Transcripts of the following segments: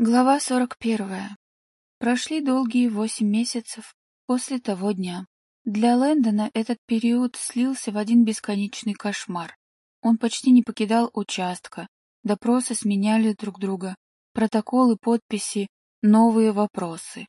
Глава сорок первая. Прошли долгие восемь месяцев после того дня. Для Лэндона этот период слился в один бесконечный кошмар. Он почти не покидал участка, допросы сменяли друг друга, протоколы, подписи, новые вопросы.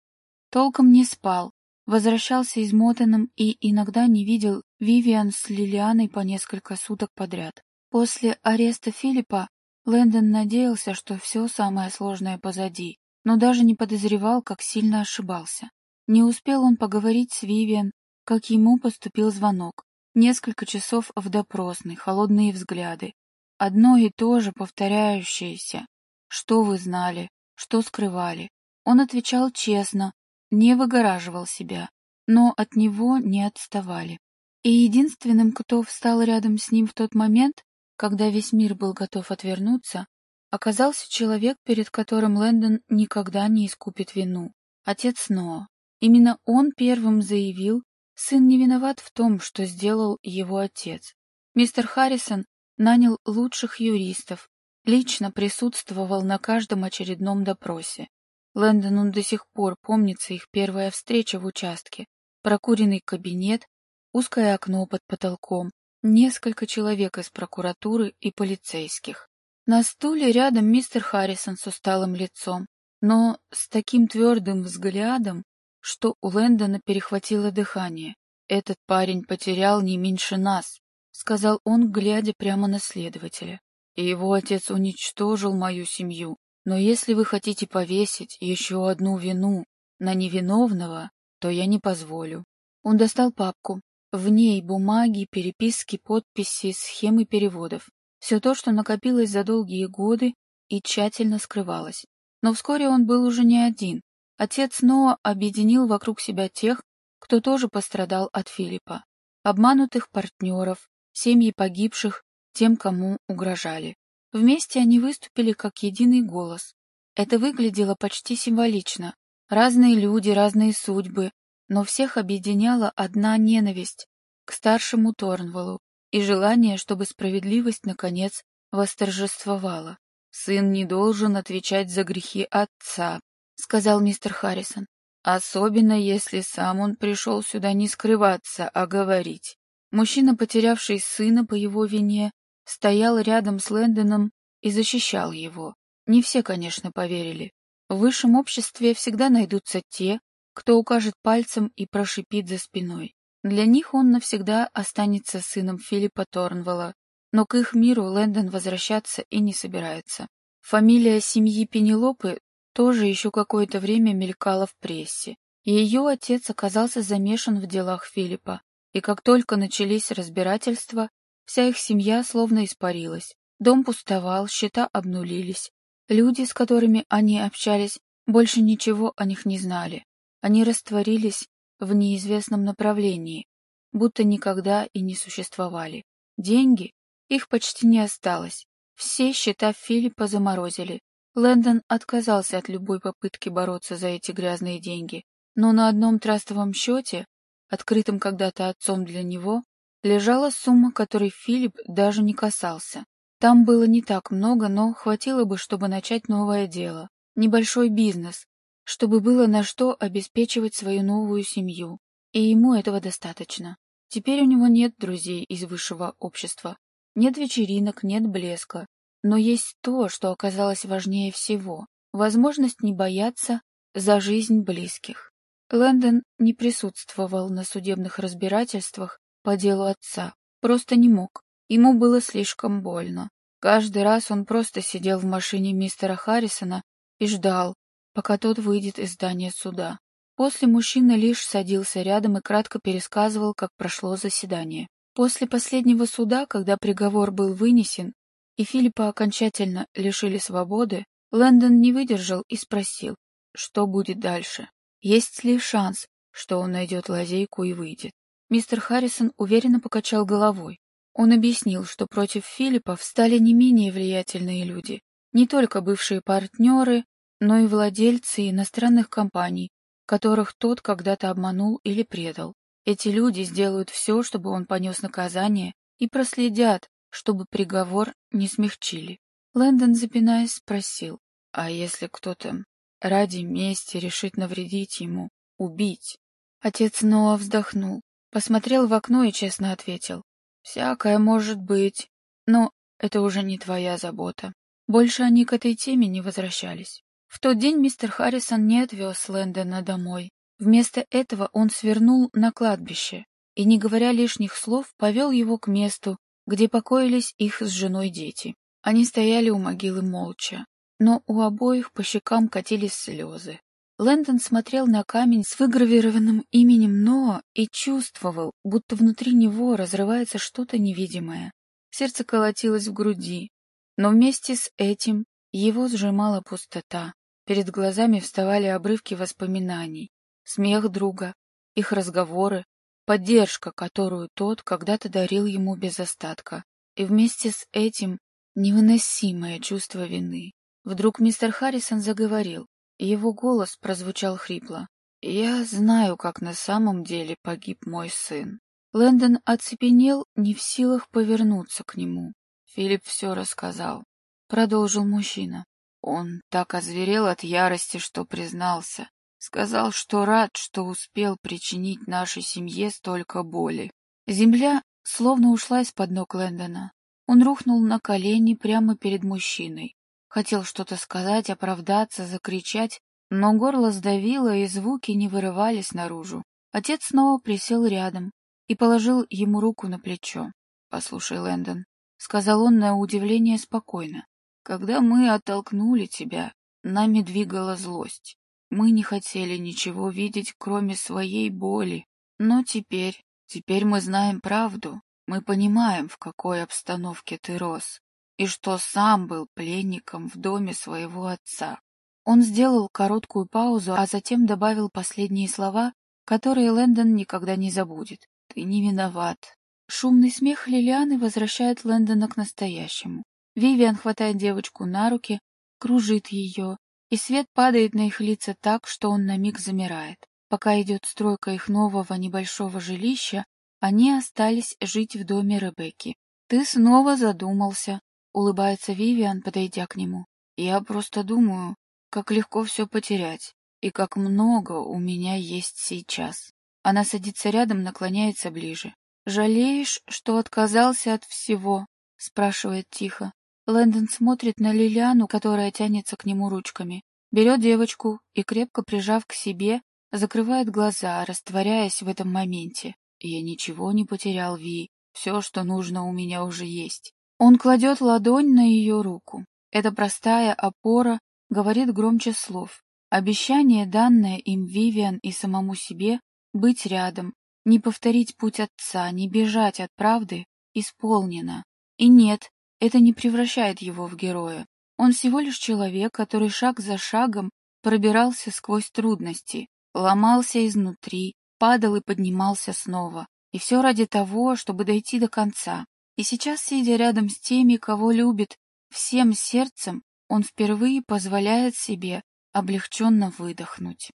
Толком не спал, возвращался измотанным и иногда не видел Вивиан с Лилианой по несколько суток подряд. После ареста Филиппа Лэндон надеялся, что все самое сложное позади, но даже не подозревал, как сильно ошибался. Не успел он поговорить с Вивиан, как ему поступил звонок. Несколько часов в допросной, холодные взгляды. Одно и то же повторяющееся. Что вы знали, что скрывали. Он отвечал честно, не выгораживал себя, но от него не отставали. И единственным, кто встал рядом с ним в тот момент, когда весь мир был готов отвернуться, оказался человек, перед которым Лэндон никогда не искупит вину. Отец Ноа. Именно он первым заявил, сын не виноват в том, что сделал его отец. Мистер Харрисон нанял лучших юристов, лично присутствовал на каждом очередном допросе. Лэндону до сих пор помнится их первая встреча в участке, прокуренный кабинет, узкое окно под потолком, Несколько человек из прокуратуры и полицейских. На стуле рядом мистер Харрисон с усталым лицом, но с таким твердым взглядом, что у Лэндона перехватило дыхание. «Этот парень потерял не меньше нас», — сказал он, глядя прямо на следователя. «И его отец уничтожил мою семью. Но если вы хотите повесить еще одну вину на невиновного, то я не позволю». Он достал папку, в ней бумаги, переписки, подписи, схемы переводов. Все то, что накопилось за долгие годы и тщательно скрывалось. Но вскоре он был уже не один. Отец Ноа объединил вокруг себя тех, кто тоже пострадал от Филиппа. Обманутых партнеров, семьи погибших, тем, кому угрожали. Вместе они выступили как единый голос. Это выглядело почти символично. Разные люди, разные судьбы, но всех объединяла одна ненависть к старшему Торнвалу и желание, чтобы справедливость, наконец, восторжествовала. «Сын не должен отвечать за грехи отца», — сказал мистер Харрисон. «Особенно, если сам он пришел сюда не скрываться, а говорить». Мужчина, потерявший сына по его вине, стоял рядом с Лэндоном и защищал его. Не все, конечно, поверили. В высшем обществе всегда найдутся те, кто укажет пальцем и прошипит за спиной. Для них он навсегда останется сыном Филиппа Торнвелла, но к их миру Лэндон возвращаться и не собирается. Фамилия семьи Пенелопы тоже еще какое-то время мелькала в прессе. Ее отец оказался замешан в делах Филиппа, и как только начались разбирательства, вся их семья словно испарилась. Дом пустовал, счета обнулились. Люди, с которыми они общались, больше ничего о них не знали. Они растворились в неизвестном направлении, будто никогда и не существовали. Деньги? Их почти не осталось. Все счета Филиппа заморозили. Лэндон отказался от любой попытки бороться за эти грязные деньги, но на одном трастовом счете, открытом когда-то отцом для него, лежала сумма, которой Филипп даже не касался. Там было не так много, но хватило бы, чтобы начать новое дело. Небольшой бизнес, чтобы было на что обеспечивать свою новую семью, и ему этого достаточно. Теперь у него нет друзей из высшего общества, нет вечеринок, нет блеска, но есть то, что оказалось важнее всего — возможность не бояться за жизнь близких. Лэндон не присутствовал на судебных разбирательствах по делу отца, просто не мог, ему было слишком больно. Каждый раз он просто сидел в машине мистера Харрисона и ждал, пока тот выйдет из здания суда. После мужчина лишь садился рядом и кратко пересказывал, как прошло заседание. После последнего суда, когда приговор был вынесен, и Филиппа окончательно лишили свободы, Лэндон не выдержал и спросил, что будет дальше. Есть ли шанс, что он найдет лазейку и выйдет? Мистер Харрисон уверенно покачал головой. Он объяснил, что против Филиппа встали не менее влиятельные люди, не только бывшие партнеры, но и владельцы иностранных компаний, которых тот когда-то обманул или предал. Эти люди сделают все, чтобы он понес наказание, и проследят, чтобы приговор не смягчили. Лэндон, запинаясь, спросил, А если кто-то ради мести решит навредить ему, убить? Отец снова вздохнул, посмотрел в окно и честно ответил. Всякое может быть, но это уже не твоя забота. Больше они к этой теме не возвращались. В тот день мистер Харрисон не отвез Лэндона домой. Вместо этого он свернул на кладбище и, не говоря лишних слов, повел его к месту, где покоились их с женой дети. Они стояли у могилы молча, но у обоих по щекам катились слезы. Лэндон смотрел на камень с выгравированным именем Ноа и чувствовал, будто внутри него разрывается что-то невидимое. Сердце колотилось в груди, но вместе с этим его сжимала пустота. Перед глазами вставали обрывки воспоминаний, смех друга, их разговоры, поддержка, которую тот когда-то дарил ему без остатка. И вместе с этим невыносимое чувство вины. Вдруг мистер Харрисон заговорил, его голос прозвучал хрипло. «Я знаю, как на самом деле погиб мой сын». Лэндон оцепенел, не в силах повернуться к нему. Филипп все рассказал. Продолжил мужчина. Он так озверел от ярости, что признался. Сказал, что рад, что успел причинить нашей семье столько боли. Земля словно ушла из-под ног Лэндона. Он рухнул на колени прямо перед мужчиной. Хотел что-то сказать, оправдаться, закричать, но горло сдавило, и звуки не вырывались наружу. Отец снова присел рядом и положил ему руку на плечо. «Послушай, Лэндон», — сказал он на удивление спокойно, — «когда мы оттолкнули тебя, нами двигала злость. Мы не хотели ничего видеть, кроме своей боли. Но теперь, теперь мы знаем правду. Мы понимаем, в какой обстановке ты рос и что сам был пленником в доме своего отца. Он сделал короткую паузу, а затем добавил последние слова, которые Лэндон никогда не забудет. «Ты не виноват». Шумный смех Лилианы возвращает Лэндона к настоящему. Вивиан хватает девочку на руки, кружит ее, и свет падает на их лица так, что он на миг замирает. Пока идет стройка их нового небольшого жилища, они остались жить в доме Ребекки. «Ты снова задумался», — улыбается Вивиан, подойдя к нему. «Я просто думаю, как легко все потерять, и как много у меня есть сейчас». Она садится рядом, наклоняется ближе. «Жалеешь, что отказался от всего?» — спрашивает тихо. Лэндон смотрит на Лилиану, которая тянется к нему ручками. Берет девочку и, крепко прижав к себе, закрывает глаза, растворяясь в этом моменте. «Я ничего не потерял, Ви. Все, что нужно, у меня уже есть. Он кладет ладонь на ее руку. Эта простая опора говорит громче слов. Обещание, данное им Вивиан и самому себе, быть рядом, не повторить путь отца, не бежать от правды, исполнено. И нет, это не превращает его в героя. Он всего лишь человек, который шаг за шагом пробирался сквозь трудности, ломался изнутри, падал и поднимался снова. И все ради того, чтобы дойти до конца, и сейчас, сидя рядом с теми, кого любит, всем сердцем, он впервые позволяет себе облегченно выдохнуть.